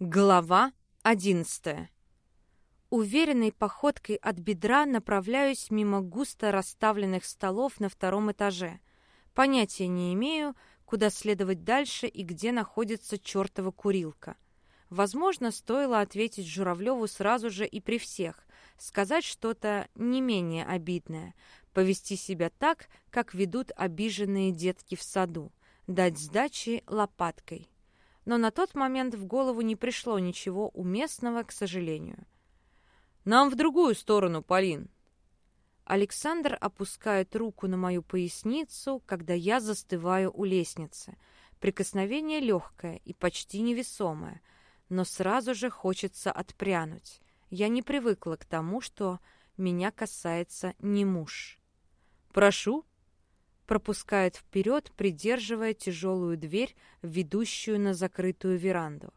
Глава одиннадцатая. Уверенной походкой от бедра направляюсь мимо густо расставленных столов на втором этаже. Понятия не имею, куда следовать дальше и где находится чертова курилка. Возможно, стоило ответить Журавлеву сразу же и при всех, сказать что-то не менее обидное, повести себя так, как ведут обиженные детки в саду, дать сдачи лопаткой но на тот момент в голову не пришло ничего уместного, к сожалению. «Нам в другую сторону, Полин!» Александр опускает руку на мою поясницу, когда я застываю у лестницы. Прикосновение легкое и почти невесомое, но сразу же хочется отпрянуть. Я не привыкла к тому, что меня касается не муж. «Прошу», пропускает вперед, придерживая тяжелую дверь, ведущую на закрытую веранду.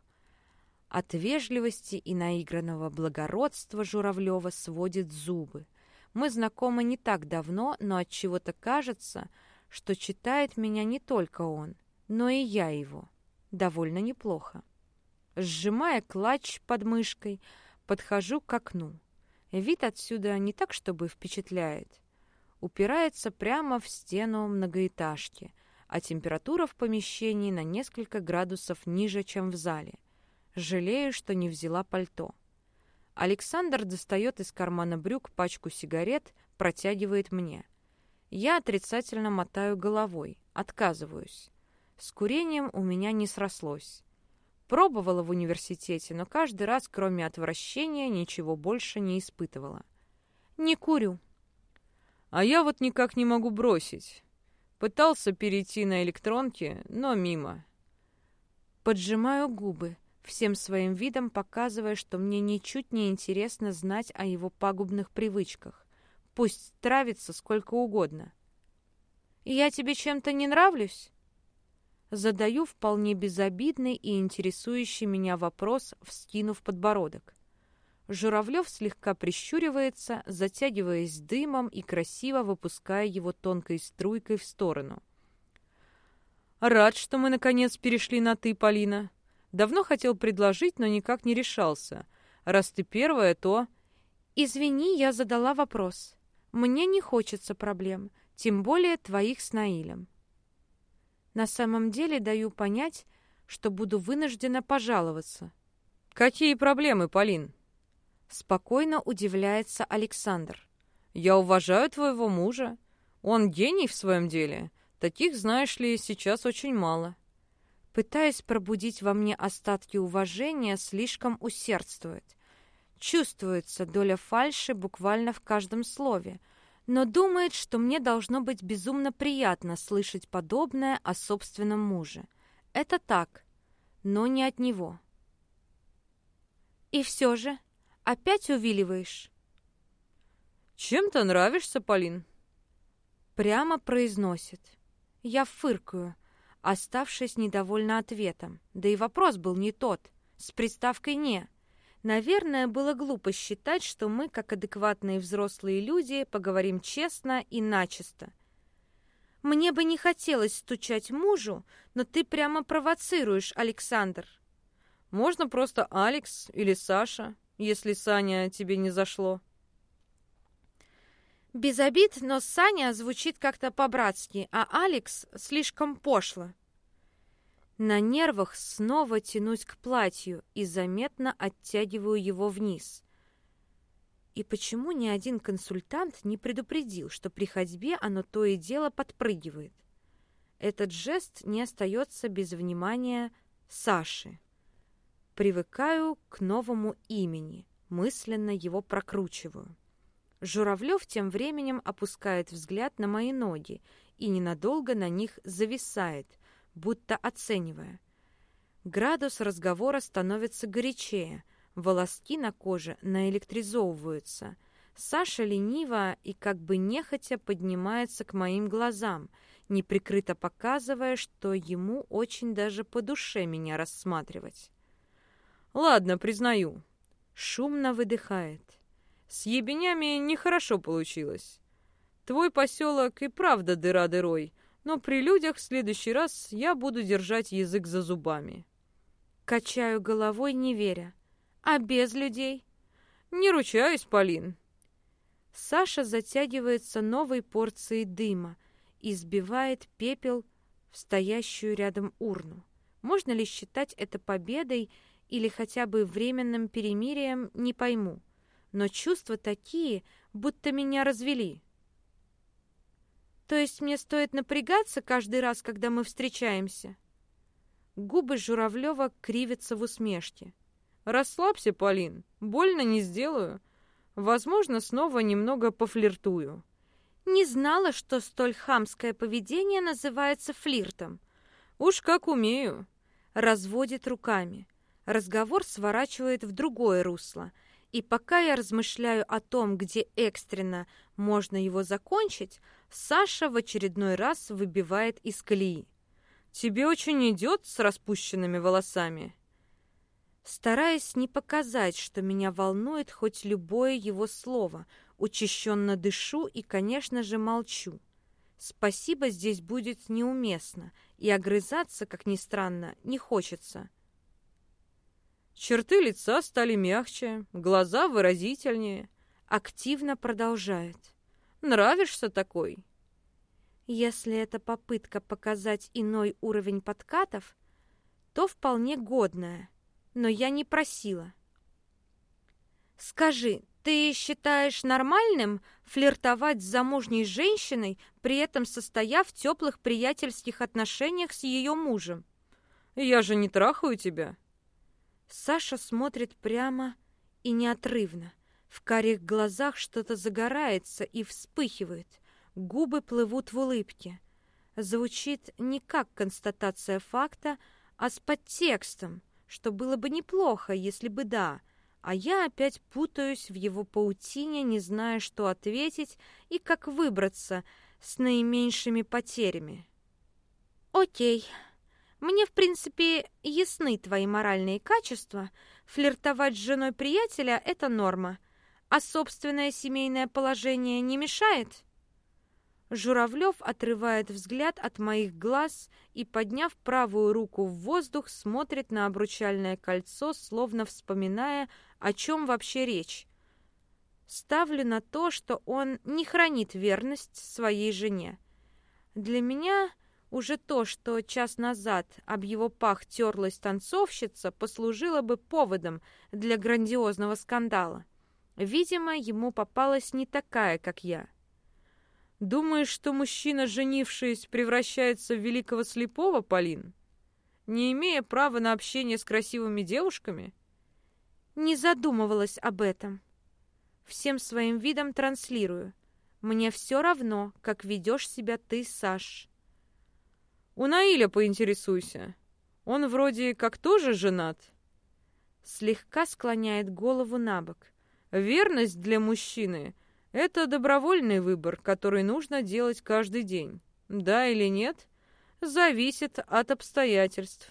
От вежливости и наигранного благородства Журавлева сводит зубы. Мы знакомы не так давно, но от чего то кажется, что читает меня не только он, но и я его. Довольно неплохо. Сжимая клатч под мышкой, подхожу к окну. Вид отсюда не так, чтобы впечатляет упирается прямо в стену многоэтажки, а температура в помещении на несколько градусов ниже, чем в зале. Жалею, что не взяла пальто. Александр достает из кармана брюк пачку сигарет, протягивает мне. Я отрицательно мотаю головой, отказываюсь. С курением у меня не срослось. Пробовала в университете, но каждый раз, кроме отвращения, ничего больше не испытывала. «Не курю», а я вот никак не могу бросить. Пытался перейти на электронки, но мимо. Поджимаю губы, всем своим видом показывая, что мне ничуть не интересно знать о его пагубных привычках. Пусть травится сколько угодно. «Я тебе чем-то не нравлюсь?» Задаю вполне безобидный и интересующий меня вопрос, вскинув подбородок. Журавлев слегка прищуривается, затягиваясь дымом и красиво выпуская его тонкой струйкой в сторону. «Рад, что мы наконец перешли на «ты», Полина. Давно хотел предложить, но никак не решался. Раз ты первая, то...» «Извини, я задала вопрос. Мне не хочется проблем, тем более твоих с Наилем. На самом деле даю понять, что буду вынуждена пожаловаться». «Какие проблемы, Полин?» Спокойно удивляется Александр. «Я уважаю твоего мужа. Он гений в своем деле. Таких, знаешь ли, сейчас очень мало». Пытаясь пробудить во мне остатки уважения, слишком усердствует. Чувствуется доля фальши буквально в каждом слове, но думает, что мне должно быть безумно приятно слышать подобное о собственном муже. Это так, но не от него. И все же Опять увиливаешь?» «Чем-то нравишься, Полин?» Прямо произносит. Я фыркаю, оставшись недовольна ответом. Да и вопрос был не тот, с приставкой «не». Наверное, было глупо считать, что мы, как адекватные взрослые люди, поговорим честно и начисто. Мне бы не хотелось стучать мужу, но ты прямо провоцируешь, Александр. Можно просто Алекс или Саша если Саня тебе не зашло. Без обид, но Саня звучит как-то по-братски, а Алекс слишком пошло. На нервах снова тянусь к платью и заметно оттягиваю его вниз. И почему ни один консультант не предупредил, что при ходьбе оно то и дело подпрыгивает? Этот жест не остается без внимания Саши. Привыкаю к новому имени, мысленно его прокручиваю. Журавлев тем временем опускает взгляд на мои ноги и ненадолго на них зависает, будто оценивая. Градус разговора становится горячее, волоски на коже наэлектризовываются. Саша лениво и как бы нехотя поднимается к моим глазам, неприкрыто показывая, что ему очень даже по душе меня рассматривать. Ладно, признаю. Шумно выдыхает. С ебенями нехорошо получилось. Твой поселок и правда дыра дырой, но при людях в следующий раз я буду держать язык за зубами. Качаю головой, не веря. А без людей? Не ручаюсь, Полин. Саша затягивается новой порцией дыма и сбивает пепел в стоящую рядом урну. Можно ли считать это победой или хотя бы временным перемирием, не пойму. Но чувства такие, будто меня развели. То есть мне стоит напрягаться каждый раз, когда мы встречаемся? Губы Журавлева кривятся в усмешке. «Расслабься, Полин, больно не сделаю. Возможно, снова немного пофлиртую». Не знала, что столь хамское поведение называется флиртом. Уж как умею. Разводит руками. Разговор сворачивает в другое русло. И пока я размышляю о том, где экстренно можно его закончить, Саша в очередной раз выбивает из колеи. «Тебе очень идет с распущенными волосами?» Стараясь не показать, что меня волнует хоть любое его слово, учащенно дышу и, конечно же, молчу. Спасибо здесь будет неуместно, и огрызаться, как ни странно, не хочется. Черты лица стали мягче, глаза выразительнее. Активно продолжает. Нравишься такой? Если это попытка показать иной уровень подкатов, то вполне годная, но я не просила. Скажи, ты считаешь нормальным флиртовать с замужней женщиной, при этом состояв в теплых приятельских отношениях с ее мужем? Я же не трахаю тебя. Саша смотрит прямо и неотрывно. В карих глазах что-то загорается и вспыхивает. Губы плывут в улыбке. Звучит не как констатация факта, а с подтекстом, что было бы неплохо, если бы да. А я опять путаюсь в его паутине, не зная, что ответить и как выбраться с наименьшими потерями. «Окей», мне, в принципе, ясны твои моральные качества. Флиртовать с женой приятеля — это норма. А собственное семейное положение не мешает?» Журавлев отрывает взгляд от моих глаз и, подняв правую руку в воздух, смотрит на обручальное кольцо, словно вспоминая, о чем вообще речь. Ставлю на то, что он не хранит верность своей жене. Для меня уже то, что час назад об его пах терлась танцовщица, послужило бы поводом для грандиозного скандала. Видимо, ему попалась не такая, как я. «Думаешь, что мужчина, женившись, превращается в великого слепого, Полин? Не имея права на общение с красивыми девушками?» Не задумывалась об этом. Всем своим видом транслирую. Мне все равно, как ведешь себя ты, Саш. У Наиля поинтересуйся. Он вроде как тоже женат. Слегка склоняет голову на бок. Верность для мужчины — это добровольный выбор, который нужно делать каждый день. Да или нет, зависит от обстоятельств.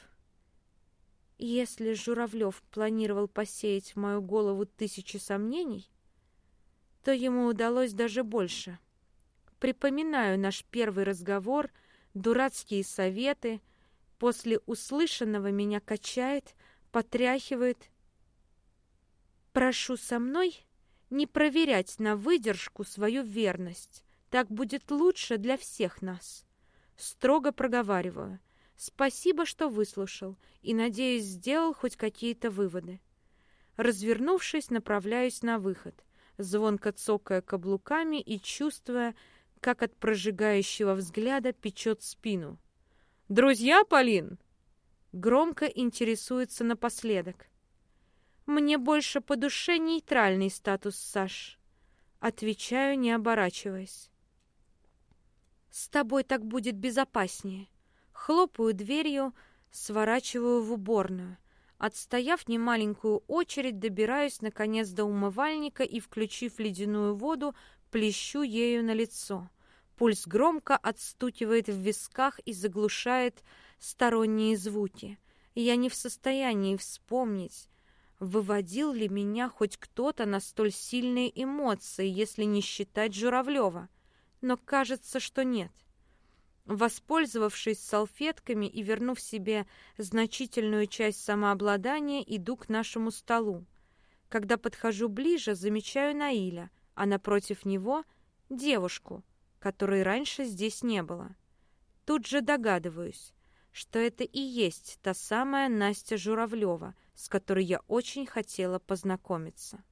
Если Журавлев планировал посеять в мою голову тысячи сомнений, то ему удалось даже больше. Припоминаю наш первый разговор — дурацкие советы. После услышанного меня качает, потряхивает. Прошу со мной не проверять на выдержку свою верность. Так будет лучше для всех нас. Строго проговариваю. Спасибо, что выслушал, и, надеюсь, сделал хоть какие-то выводы. Развернувшись, направляюсь на выход, звонко цокая каблуками и чувствуя, как от прожигающего взгляда печет спину. «Друзья, Полин?» Громко интересуется напоследок. «Мне больше по душе нейтральный статус, Саш». Отвечаю, не оборачиваясь. «С тобой так будет безопаснее». Хлопаю дверью, сворачиваю в уборную. Отстояв немаленькую очередь, добираюсь наконец до умывальника и, включив ледяную воду, плещу ею на лицо. Пульс громко отстукивает в висках и заглушает сторонние звуки. Я не в состоянии вспомнить, выводил ли меня хоть кто-то на столь сильные эмоции, если не считать Журавлева. Но кажется, что нет. Воспользовавшись салфетками и вернув себе значительную часть самообладания, иду к нашему столу. Когда подхожу ближе, замечаю Наиля, а напротив него — девушку, которой раньше здесь не было. Тут же догадываюсь, что это и есть та самая Настя Журавлева, с которой я очень хотела познакомиться.